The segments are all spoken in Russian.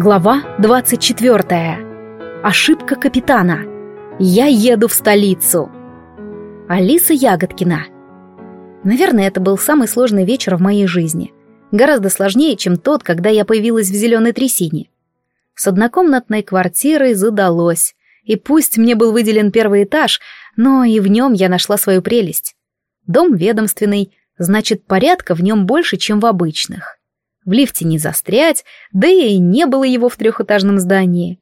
Глава 24. Ошибка капитана. Я еду в столицу. Алиса Ягодкина. Наверное, это был самый сложный вечер в моей жизни. Гораздо сложнее, чем тот, когда я появилась в зеленой трясине. С однокомнатной квартирой задалось. И пусть мне был выделен первый этаж, но и в нем я нашла свою прелесть. Дом ведомственный, значит, порядка в нем больше, чем в обычных в лифте не застрять, да и не было его в трехэтажном здании.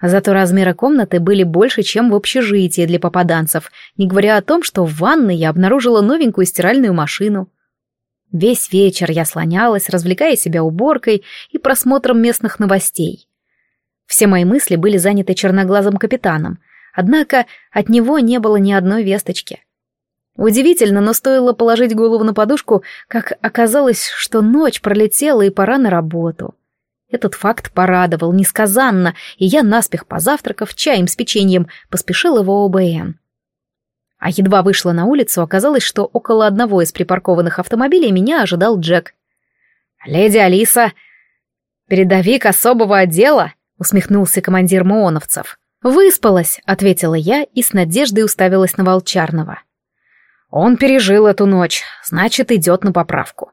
Зато размеры комнаты были больше, чем в общежитии для попаданцев, не говоря о том, что в ванной я обнаружила новенькую стиральную машину. Весь вечер я слонялась, развлекая себя уборкой и просмотром местных новостей. Все мои мысли были заняты черноглазым капитаном, однако от него не было ни одной весточки. Удивительно, но стоило положить голову на подушку, как оказалось, что ночь пролетела и пора на работу. Этот факт порадовал несказанно, и я, наспех позавтракав чаем с печеньем, поспешила в ОБН. А едва вышла на улицу, оказалось, что около одного из припаркованных автомобилей меня ожидал Джек. «Леди Алиса, передовик особого отдела!» — усмехнулся командир Мооновцев. «Выспалась», — ответила я и с надеждой уставилась на Волчарного. Он пережил эту ночь, значит, идет на поправку.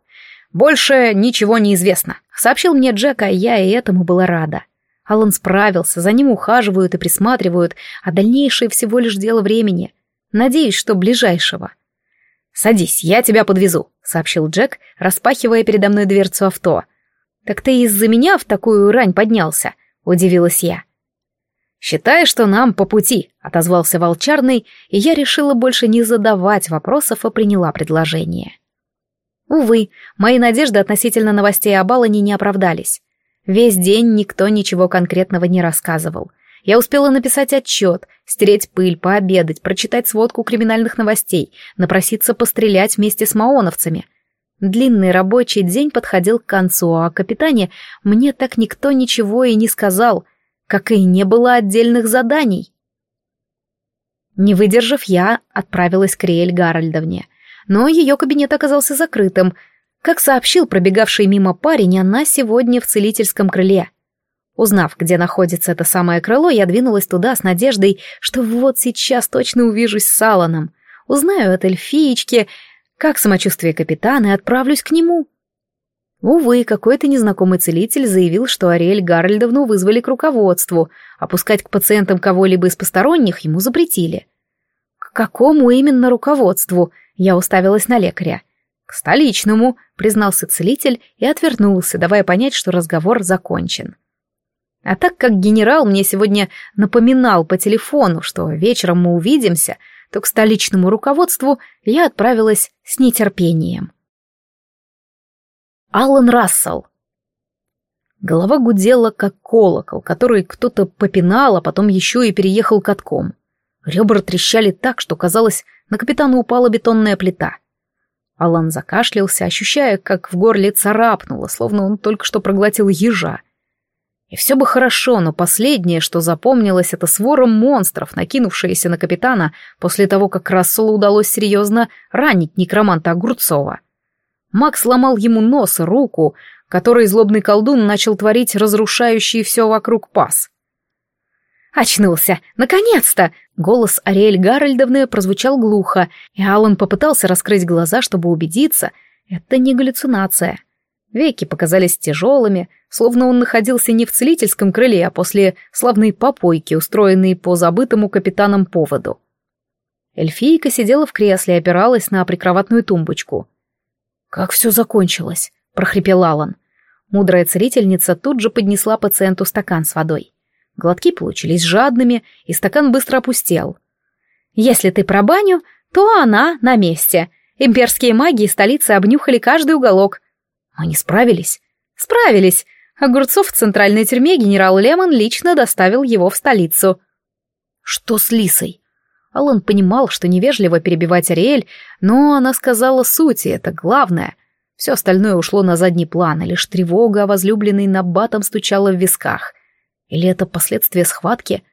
Больше ничего не известно. Сообщил мне Джек, а я и этому была рада. Алан справился, за ним ухаживают и присматривают, а дальнейшее всего лишь дело времени. Надеюсь, что ближайшего. «Садись, я тебя подвезу», — сообщил Джек, распахивая передо мной дверцу авто. «Так ты из-за меня в такую рань поднялся?» — удивилась я. «Считай, что нам по пути», — отозвался Волчарный, и я решила больше не задавать вопросов и приняла предложение. Увы, мои надежды относительно новостей о Балане не оправдались. Весь день никто ничего конкретного не рассказывал. Я успела написать отчет, стереть пыль, пообедать, прочитать сводку криминальных новостей, напроситься пострелять вместе с маоновцами. Длинный рабочий день подходил к концу, а о капитане мне так никто ничего и не сказал — как и не было отдельных заданий. Не выдержав, я отправилась к Риэль Гарольдовне, но ее кабинет оказался закрытым. Как сообщил пробегавший мимо парень, она сегодня в целительском крыле. Узнав, где находится это самое крыло, я двинулась туда с надеждой, что вот сейчас точно увижусь с Аланом. Узнаю от эльфиечки, как самочувствие капитана, и отправлюсь к нему. Ну, Увы, какой-то незнакомый целитель заявил, что Ариэль Гарольдовну вызвали к руководству, а пускать к пациентам кого-либо из посторонних ему запретили. К какому именно руководству? Я уставилась на лекаря. К столичному, признался целитель и отвернулся, давая понять, что разговор закончен. А так как генерал мне сегодня напоминал по телефону, что вечером мы увидимся, то к столичному руководству я отправилась с нетерпением. Аллен Рассел. Голова гудела, как колокол, который кто-то попинал, а потом еще и переехал катком. Ребра трещали так, что, казалось, на капитана упала бетонная плита. Алан закашлялся, ощущая, как в горле царапнуло, словно он только что проглотил ежа. И все бы хорошо, но последнее, что запомнилось, это свором монстров, накинувшиеся на капитана после того, как Расселу удалось серьезно ранить некроманта Огурцова. Макс сломал ему нос и руку, который злобный колдун начал творить разрушающий все вокруг пас. «Очнулся! Наконец-то!» Голос Ариэль Гарольдовны прозвучал глухо, и Алан попытался раскрыть глаза, чтобы убедиться, это не галлюцинация. Веки показались тяжелыми, словно он находился не в целительском крыле, а после славной попойки, устроенной по забытому капитаном поводу. Эльфийка сидела в кресле и опиралась на прикроватную тумбочку — «Как все закончилось!» — прохрипел Алан. Мудрая целительница тут же поднесла пациенту стакан с водой. Глотки получились жадными, и стакан быстро опустел. «Если ты про баню, то она на месте. Имперские маги столицы обнюхали каждый уголок». «Они справились?» «Справились!» Огурцов в центральной тюрьме генерал Лемон лично доставил его в столицу. «Что с Лисой?» Алан понимал, что невежливо перебивать Ариэль, но она сказала сути, это главное. Все остальное ушло на задний план, и лишь тревога о возлюбленной набатом стучала в висках. Или это последствия схватки?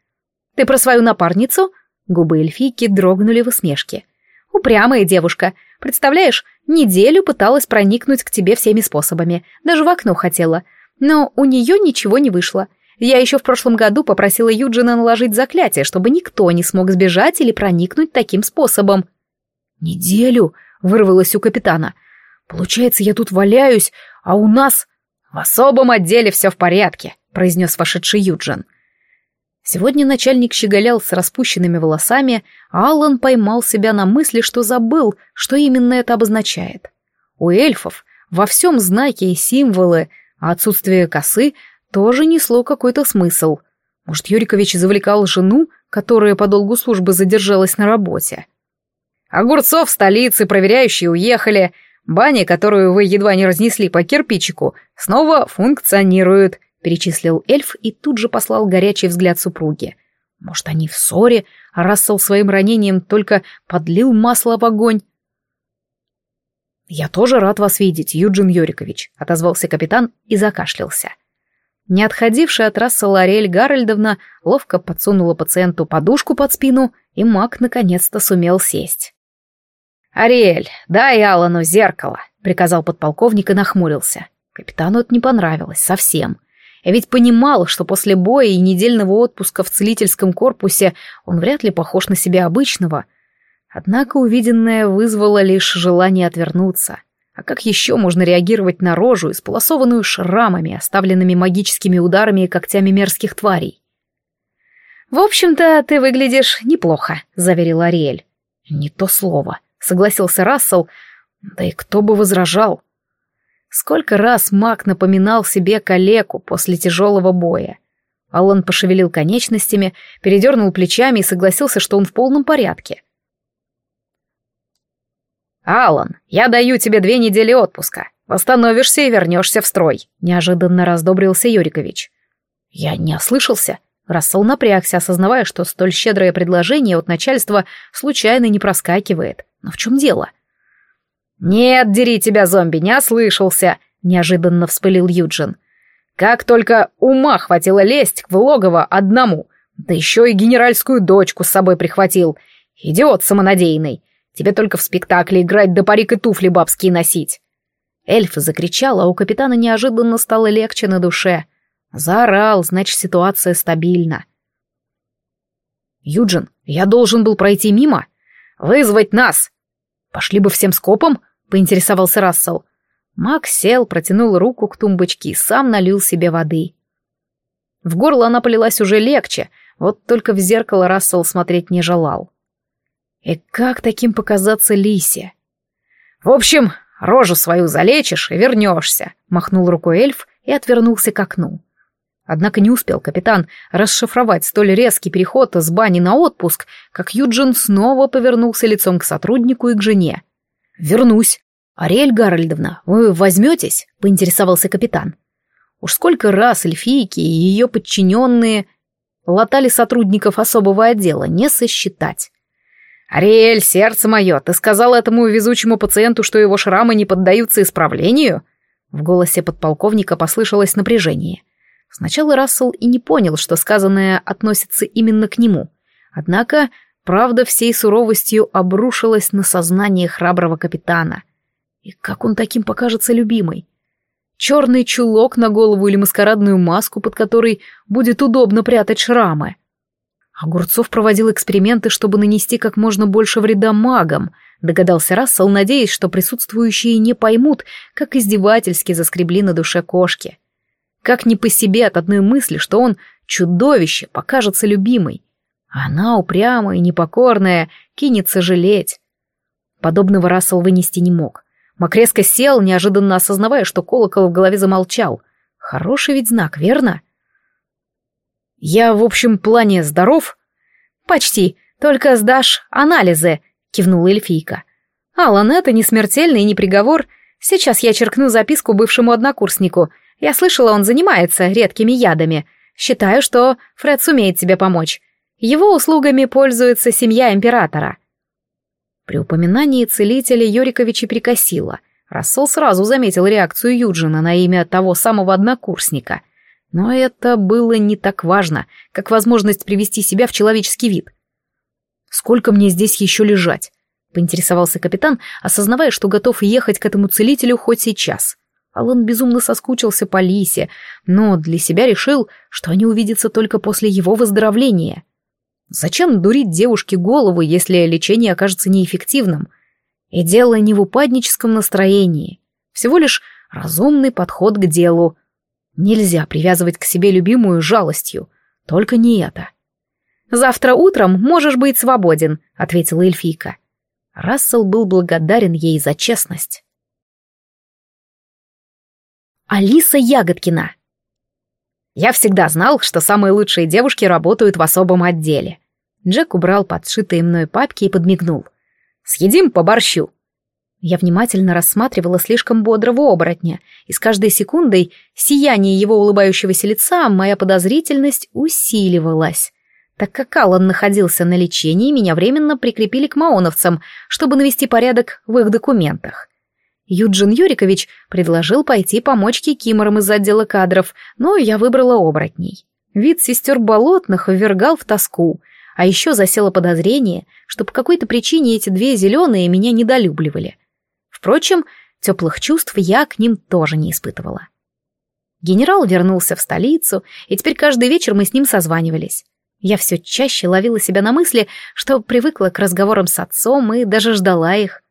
«Ты про свою напарницу?» Губы эльфийки дрогнули в усмешке. «Упрямая девушка. Представляешь, неделю пыталась проникнуть к тебе всеми способами. Даже в окно хотела. Но у нее ничего не вышло. Я еще в прошлом году попросила Юджина наложить заклятие, чтобы никто не смог сбежать или проникнуть таким способом. «Неделю!» — вырвалось у капитана. «Получается, я тут валяюсь, а у нас...» «В особом отделе все в порядке», — произнес вошедший Юджин. Сегодня начальник щеголял с распущенными волосами, а Аллан поймал себя на мысли, что забыл, что именно это обозначает. У эльфов во всем знаки и символы, а отсутствие косы тоже несло какой-то смысл. Может, Юрикович завлекал жену, которая по долгу службы задержалась на работе? Огурцов столице проверяющие уехали. Баня, которую вы едва не разнесли по кирпичику, снова функционирует, перечислил эльф и тут же послал горячий взгляд супруге. Может, они в ссоре, а Рассел своим ранением только подлил масло в огонь? «Я тоже рад вас видеть, Юджин Юрикович», — отозвался капитан и закашлялся. Не отходившая от Расса Лорель Гарольдовна ловко подсунула пациенту подушку под спину, и маг наконец-то сумел сесть. «Ариэль, дай Алану зеркало», — приказал подполковник и нахмурился. Капитану это не понравилось совсем. Я ведь понимал, что после боя и недельного отпуска в целительском корпусе он вряд ли похож на себя обычного. Однако увиденное вызвало лишь желание отвернуться — а как еще можно реагировать на рожу, исполосованную шрамами, оставленными магическими ударами и когтями мерзких тварей? «В общем-то, ты выглядишь неплохо», — заверил Ариэль. «Не то слово», — согласился Рассел. «Да и кто бы возражал?» Сколько раз маг напоминал себе калеку после тяжелого боя. Аллан пошевелил конечностями, передернул плечами и согласился, что он в полном порядке. — «Алан, я даю тебе две недели отпуска. Восстановишься и вернешься в строй», — неожиданно раздобрился Юрикович. Я не ослышался. Рассол напрягся, осознавая, что столь щедрое предложение от начальства случайно не проскакивает. Но в чем дело? «Нет, дери тебя, зомби, не ослышался», — неожиданно вспылил Юджин. «Как только ума хватило лезть в логово одному, да еще и генеральскую дочку с собой прихватил. Идиот самонадеянный. Тебе только в спектакле играть да парик и туфли бабские носить!» Эльф закричала, а у капитана неожиданно стало легче на душе. Заорал, значит, ситуация стабильна. «Юджин, я должен был пройти мимо? Вызвать нас!» «Пошли бы всем скопом?» — поинтересовался Рассел. Мак сел, протянул руку к тумбочке и сам налил себе воды. В горло она полилась уже легче, вот только в зеркало Рассел смотреть не желал. И как таким показаться Лисе? «В общем, рожу свою залечишь и вернешься», — махнул рукой эльф и отвернулся к окну. Однако не успел капитан расшифровать столь резкий переход с бани на отпуск, как Юджин снова повернулся лицом к сотруднику и к жене. «Вернусь. Ариэль Гарольдовна, вы возьметесь?» — поинтересовался капитан. Уж сколько раз эльфийки и ее подчиненные латали сотрудников особого отдела, не сосчитать. «Ариэль, сердце мое, ты сказал этому везучему пациенту, что его шрамы не поддаются исправлению?» В голосе подполковника послышалось напряжение. Сначала Рассел и не понял, что сказанное относится именно к нему. Однако правда всей суровостью обрушилась на сознание храброго капитана. И как он таким покажется любимой? Черный чулок на голову или маскарадную маску, под которой будет удобно прятать шрамы — Огурцов проводил эксперименты, чтобы нанести как можно больше вреда магам. Догадался Рассел, надеясь, что присутствующие не поймут, как издевательски заскребли на душе кошки. Как не по себе от одной мысли, что он чудовище, покажется любимой. Она упрямая, и непокорная, кинется жалеть. Подобного Рассел вынести не мог. Макреско сел, неожиданно осознавая, что колокол в голове замолчал. Хороший ведь знак, верно? — «Я, в общем, плане здоров?» «Почти, только сдашь анализы», — кивнула эльфийка. «Алан, это не смертельно и не приговор. Сейчас я черкну записку бывшему однокурснику. Я слышала, он занимается редкими ядами. Считаю, что Фред сумеет тебе помочь. Его услугами пользуется семья императора». При упоминании целителя Йориковича прикосила. Рассол сразу заметил реакцию Юджина на имя того самого однокурсника — но это было не так важно, как возможность привести себя в человеческий вид. «Сколько мне здесь еще лежать?» — поинтересовался капитан, осознавая, что готов ехать к этому целителю хоть сейчас. Алан безумно соскучился по Лисе, но для себя решил, что они увидятся только после его выздоровления. Зачем дурить девушке голову, если лечение окажется неэффективным? И дело не в упадническом настроении, всего лишь разумный подход к делу — Нельзя привязывать к себе любимую жалостью, только не это. «Завтра утром можешь быть свободен», — ответила эльфийка. Рассел был благодарен ей за честность. Алиса Ягодкина Я всегда знал, что самые лучшие девушки работают в особом отделе. Джек убрал подшитые мной папки и подмигнул. «Съедим по борщу». Я внимательно рассматривала слишком бодрого оборотня, и с каждой секундой сияние его улыбающегося лица моя подозрительность усиливалась. Так как Аллан находился на лечении, меня временно прикрепили к маоновцам, чтобы навести порядок в их документах. Юджин Юрикович предложил пойти помочь кикиморам из отдела кадров, но я выбрала оборотней. Вид сестер болотных ввергал в тоску, а еще засело подозрение, что по какой-то причине эти две зеленые меня недолюбливали. Впрочем, теплых чувств я к ним тоже не испытывала. Генерал вернулся в столицу, и теперь каждый вечер мы с ним созванивались. Я все чаще ловила себя на мысли, что привыкла к разговорам с отцом и даже ждала их.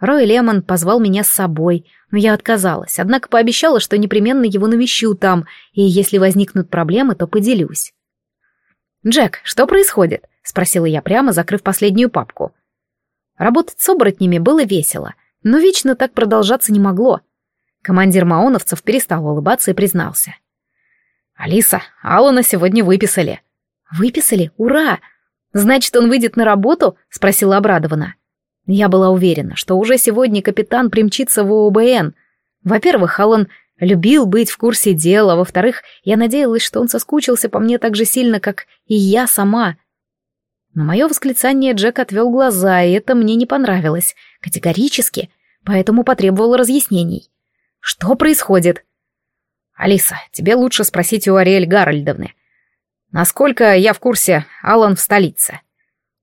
Рой Лемон позвал меня с собой, но я отказалась, однако пообещала, что непременно его навещу там, и если возникнут проблемы, то поделюсь. «Джек, что происходит?» — спросила я прямо, закрыв последнюю папку. Работать с оборотнями было весело — но вечно так продолжаться не могло. Командир Маоновцев перестал улыбаться и признался. «Алиса, Алана сегодня выписали». «Выписали? Ура! Значит, он выйдет на работу?» — спросила обрадованно. Я была уверена, что уже сегодня капитан примчится в ООБН. Во-первых, Алан любил быть в курсе дела, во-вторых, я надеялась, что он соскучился по мне так же сильно, как и я сама. На мое восклицание Джек отвел глаза, и это мне не понравилось. Категорически — поэтому потребовал разъяснений. «Что происходит?» «Алиса, тебе лучше спросить у Ариэль Гарольдовны. Насколько я в курсе, Алан в столице».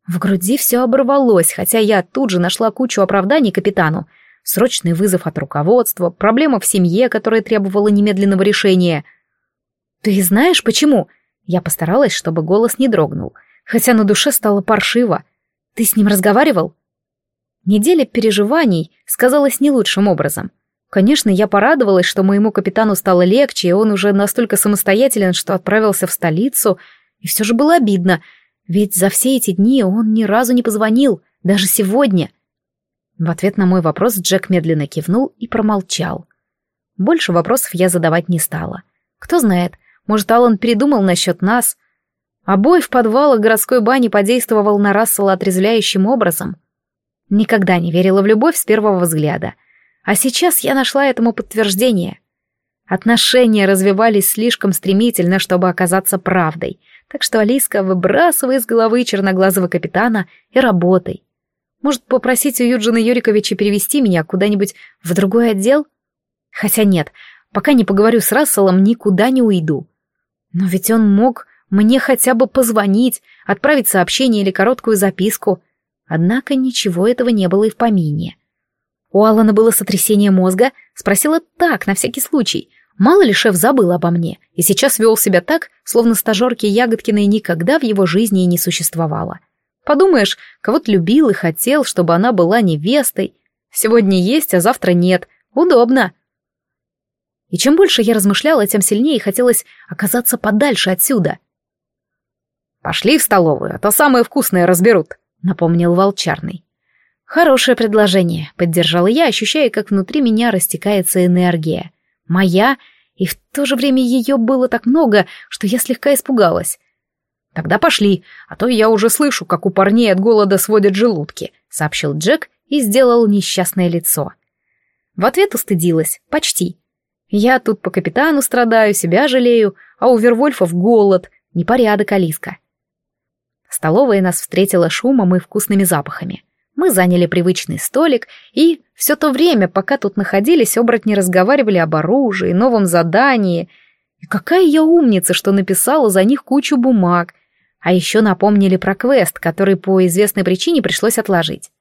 В груди все оборвалось, хотя я тут же нашла кучу оправданий капитану. Срочный вызов от руководства, проблема в семье, которая требовала немедленного решения. «Ты знаешь, почему?» Я постаралась, чтобы голос не дрогнул, хотя на душе стало паршиво. «Ты с ним разговаривал?» Неделя переживаний сказалась не лучшим образом. Конечно, я порадовалась, что моему капитану стало легче, и он уже настолько самостоятелен, что отправился в столицу, и все же было обидно, ведь за все эти дни он ни разу не позвонил, даже сегодня. В ответ на мой вопрос Джек медленно кивнул и промолчал. Больше вопросов я задавать не стала. Кто знает, может, Аллан передумал насчет нас. А бой в подвалах городской бани подействовал на Рассела отрезвляющим образом — Никогда не верила в любовь с первого взгляда. А сейчас я нашла этому подтверждение. Отношения развивались слишком стремительно, чтобы оказаться правдой, так что Алиска выбрасывай из головы черноглазого капитана и работай. Может, попросить у Юджина Юриковича перевести меня куда-нибудь в другой отдел? Хотя нет, пока не поговорю с Расселом, никуда не уйду. Но ведь он мог мне хотя бы позвонить, отправить сообщение или короткую записку — Однако ничего этого не было и в помине. У Алана было сотрясение мозга, спросила так, на всякий случай. Мало ли шеф забыл обо мне, и сейчас вел себя так, словно стажерки Ягодкиной никогда в его жизни и не существовало. Подумаешь, кого-то любил и хотел, чтобы она была невестой. Сегодня есть, а завтра нет. Удобно. И чем больше я размышляла, тем сильнее хотелось оказаться подальше отсюда. «Пошли в столовую, а то самое вкусное разберут», — напомнил Волчарный. «Хорошее предложение», — поддержала я, ощущая, как внутри меня растекается энергия. Моя, и в то же время ее было так много, что я слегка испугалась. «Тогда пошли, а то я уже слышу, как у парней от голода сводят желудки», — сообщил Джек и сделал несчастное лицо. В ответ устыдилась, почти. «Я тут по капитану страдаю, себя жалею, а у Вервольфов голод, непорядок, Алиска. Столовая нас встретила шумом и вкусными запахами. Мы заняли привычный столик, и все то время, пока тут находились, оборотни разговаривали об оружии, новом задании. И какая я умница, что написала за них кучу бумаг. А еще напомнили про квест, который по известной причине пришлось отложить.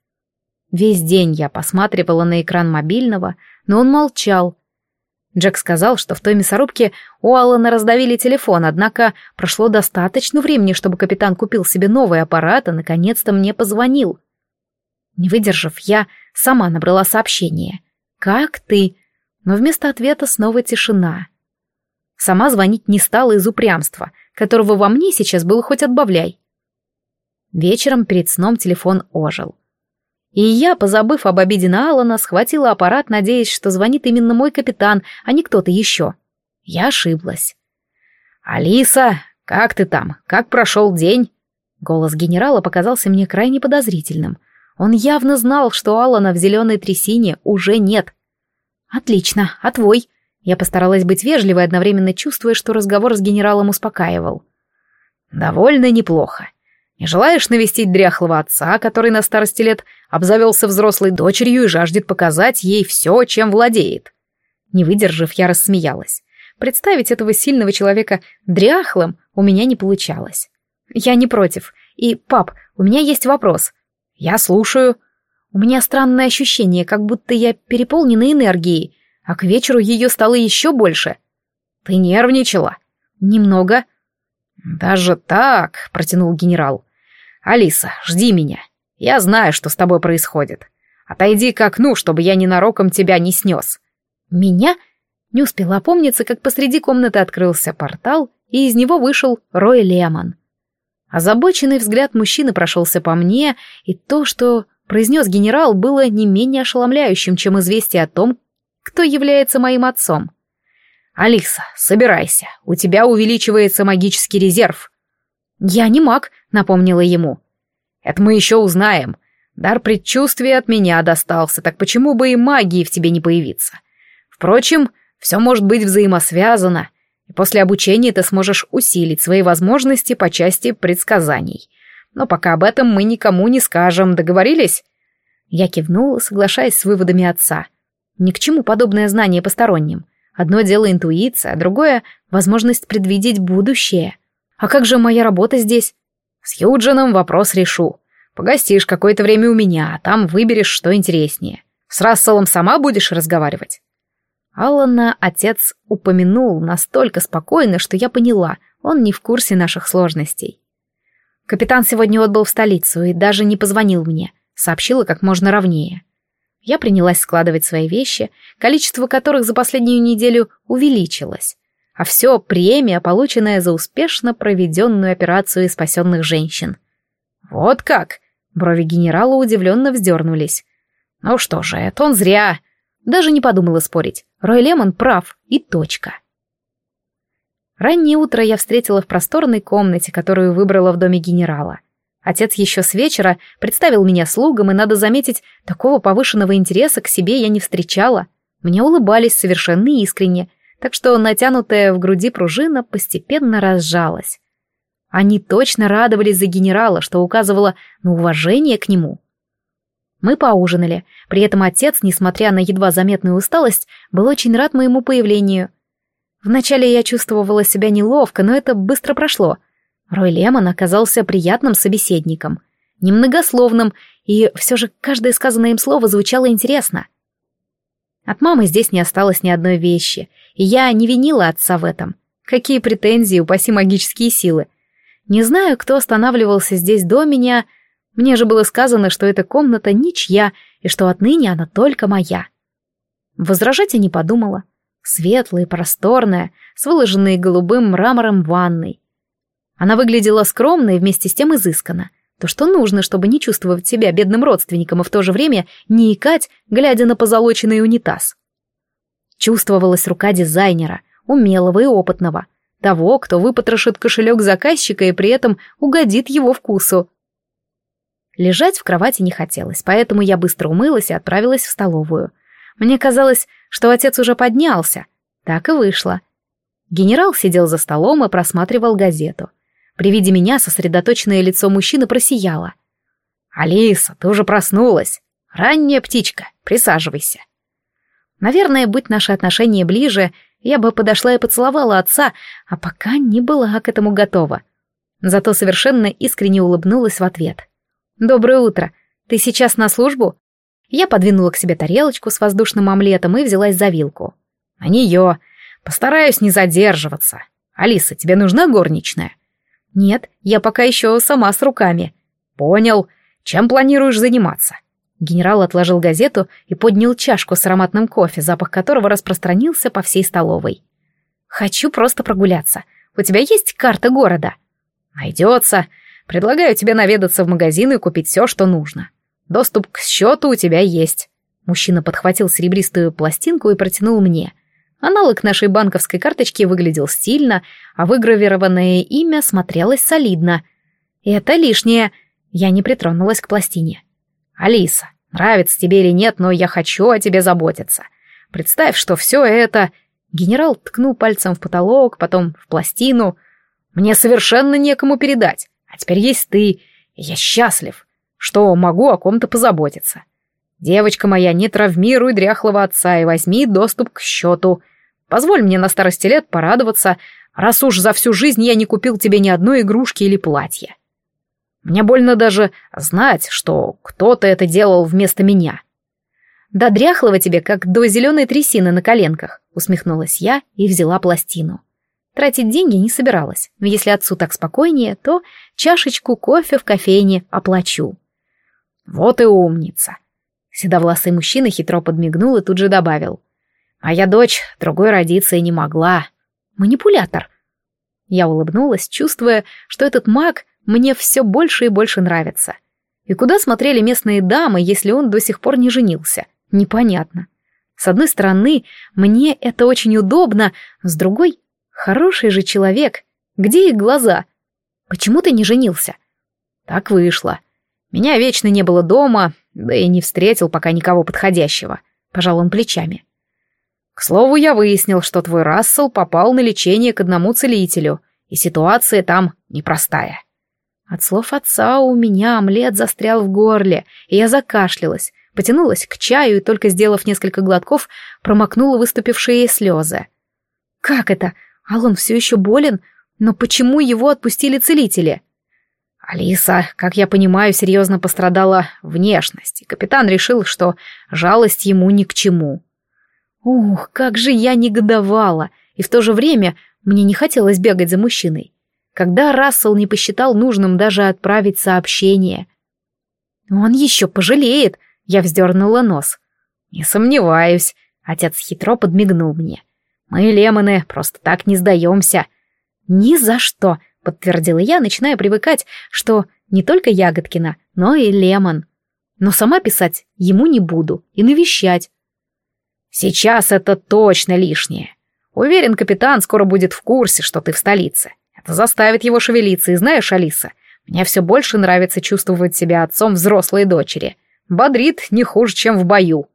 Весь день я посматривала на экран мобильного, но он молчал, Джек сказал, что в той мясорубке у Алана раздавили телефон, однако прошло достаточно времени, чтобы капитан купил себе новый аппарат и, наконец-то, мне позвонил. Не выдержав, я сама набрала сообщение. «Как ты?» Но вместо ответа снова тишина. Сама звонить не стала из упрямства, которого во мне сейчас было хоть отбавляй. Вечером перед сном телефон ожил. И я, позабыв об обиде на Алана, схватила аппарат, надеясь, что звонит именно мой капитан, а не кто-то еще. Я ошиблась. «Алиса, как ты там? Как прошел день?» Голос генерала показался мне крайне подозрительным. Он явно знал, что Алана в зеленой трясине уже нет. «Отлично, а твой?» Я постаралась быть вежливой, одновременно чувствуя, что разговор с генералом успокаивал. «Довольно неплохо. Не желаешь навестить дряхлого отца, который на старости лет обзавелся взрослой дочерью и жаждет показать ей все, чем владеет?» Не выдержав, я рассмеялась. Представить этого сильного человека дряхлым у меня не получалось. «Я не против. И, пап, у меня есть вопрос». «Я слушаю». «У меня странное ощущение, как будто я переполнена энергией, а к вечеру ее стало еще больше». «Ты нервничала?» «Немного». «Даже так», — протянул генерал. «Алиса, жди меня. Я знаю, что с тобой происходит. А Отойди к окну, чтобы я ненароком тебя не снес». «Меня?» Не успела опомниться, как посреди комнаты открылся портал, и из него вышел Рой Лемон. Озабоченный взгляд мужчины прошелся по мне, и то, что произнес генерал, было не менее ошеломляющим, чем известие о том, кто является моим отцом. «Алиса, собирайся, у тебя увеличивается магический резерв». «Я не маг», — напомнила ему. «Это мы еще узнаем. Дар предчувствия от меня достался, так почему бы и магии в тебе не появиться? Впрочем, все может быть взаимосвязано, и после обучения ты сможешь усилить свои возможности по части предсказаний. Но пока об этом мы никому не скажем, договорились?» Я кивнула, соглашаясь с выводами отца. Ни к чему подобное знание посторонним. Одно дело интуиция, а другое — возможность предвидеть будущее. А как же моя работа здесь? С Юджином вопрос решу. Погостишь какое-то время у меня, а там выберешь, что интереснее. С Расселом сама будешь разговаривать?» Алана отец упомянул настолько спокойно, что я поняла, он не в курсе наших сложностей. Капитан сегодня отбыл в столицу и даже не позвонил мне, сообщила как можно ровнее. Я принялась складывать свои вещи, количество которых за последнюю неделю увеличилось а все премия, полученная за успешно проведенную операцию спасенных женщин. Вот как! Брови генерала удивленно вздернулись. Ну что же, это он зря. Даже не подумала спорить. Рой Лемон прав, и точка. Раннее утро я встретила в просторной комнате, которую выбрала в доме генерала. Отец еще с вечера представил меня слугам, и, надо заметить, такого повышенного интереса к себе я не встречала. Мне улыбались совершенно искренне — так что натянутая в груди пружина постепенно разжалась. Они точно радовались за генерала, что указывало на уважение к нему. Мы поужинали, при этом отец, несмотря на едва заметную усталость, был очень рад моему появлению. Вначале я чувствовала себя неловко, но это быстро прошло. Рой Лемон оказался приятным собеседником, немногословным, и все же каждое сказанное им слово звучало интересно. От мамы здесь не осталось ни одной вещи, и я не винила отца в этом. Какие претензии, упаси магические силы. Не знаю, кто останавливался здесь до меня. Мне же было сказано, что эта комната ничья, и что отныне она только моя. Возражать я не подумала. Светлая, просторная, с выложенной голубым мрамором ванной. Она выглядела скромно и вместе с тем изысканно — то, что нужно, чтобы не чувствовать себя бедным родственником, а в то же время не икать, глядя на позолоченный унитаз. Чувствовалась рука дизайнера, умелого и опытного, того, кто выпотрошит кошелек заказчика и при этом угодит его вкусу. Лежать в кровати не хотелось, поэтому я быстро умылась и отправилась в столовую. Мне казалось, что отец уже поднялся. Так и вышло. Генерал сидел за столом и просматривал газету — при виде меня сосредоточенное лицо мужчины просияло. «Алиса, ты уже проснулась. Ранняя птичка, присаживайся». Наверное, быть наши отношения ближе, я бы подошла и поцеловала отца, а пока не была к этому готова. Зато совершенно искренне улыбнулась в ответ. «Доброе утро. Ты сейчас на службу?» Я подвинула к себе тарелочку с воздушным омлетом и взялась за вилку. «На нее. Постараюсь не задерживаться. Алиса, тебе нужна горничная?» «Нет, я пока еще сама с руками». «Понял. Чем планируешь заниматься?» Генерал отложил газету и поднял чашку с ароматным кофе, запах которого распространился по всей столовой. «Хочу просто прогуляться. У тебя есть карта города?» «Найдется. Предлагаю тебе наведаться в магазин и купить все, что нужно. Доступ к счету у тебя есть». Мужчина подхватил серебристую пластинку и протянул мне. Аналог нашей банковской карточки выглядел стильно, а выгравированное имя смотрелось солидно. Это лишнее. Я не притронулась к пластине. «Алиса, нравится тебе или нет, но я хочу о тебе заботиться. Представь, что все это...» Генерал ткнул пальцем в потолок, потом в пластину. «Мне совершенно некому передать. А теперь есть ты. Я счастлив, что могу о ком-то позаботиться. Девочка моя, не травмируй дряхлого отца и возьми доступ к счету. Позволь мне на старости лет порадоваться, раз уж за всю жизнь я не купил тебе ни одной игрушки или платья. Мне больно даже знать, что кто-то это делал вместо меня. Да дряхлого тебе, как до зеленой трясины на коленках, усмехнулась я и взяла пластину. Тратить деньги не собиралась, но если отцу так спокойнее, то чашечку кофе в кофейне оплачу. Вот и умница. Седовласый мужчина хитро подмигнул и тут же добавил — а я дочь другой родиться и не могла. Манипулятор. Я улыбнулась, чувствуя, что этот маг мне все больше и больше нравится. И куда смотрели местные дамы, если он до сих пор не женился? Непонятно. С одной стороны, мне это очень удобно, с другой, хороший же человек. Где их глаза? Почему ты не женился? Так вышло. Меня вечно не было дома, да и не встретил пока никого подходящего. Пожал он плечами. — к слову, я выяснил, что твой Рассел попал на лечение к одному целителю, и ситуация там непростая. От слов отца у меня омлет застрял в горле, и я закашлялась, потянулась к чаю и, только сделав несколько глотков, промокнула выступившие слезы. «Как это? Алан все еще болен? Но почему его отпустили целители?» Алиса, как я понимаю, серьезно пострадала внешность, и капитан решил, что жалость ему ни к чему. Ух, как же я негодовала! И в то же время мне не хотелось бегать за мужчиной. Когда Рассел не посчитал нужным даже отправить сообщение. «Он еще пожалеет!» — я вздернула нос. «Не сомневаюсь», — отец хитро подмигнул мне. «Мы, лемоны, просто так не сдаемся». «Ни за что», — подтвердила я, начиная привыкать, что не только Ягодкина, но и Лемон. Но сама писать ему не буду и навещать, Сейчас это точно лишнее. Уверен, капитан скоро будет в курсе, что ты в столице. Это заставит его шевелиться, и знаешь, Алиса, мне все больше нравится чувствовать себя отцом взрослой дочери. Бодрит не хуже, чем в бою.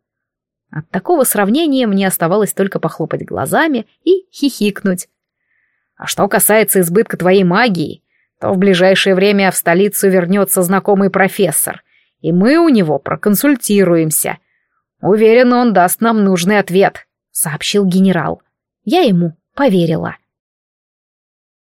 От такого сравнения мне оставалось только похлопать глазами и хихикнуть. А что касается избытка твоей магии, то в ближайшее время в столицу вернется знакомый профессор, и мы у него проконсультируемся — «Уверен, он даст нам нужный ответ», — сообщил генерал. Я ему поверила.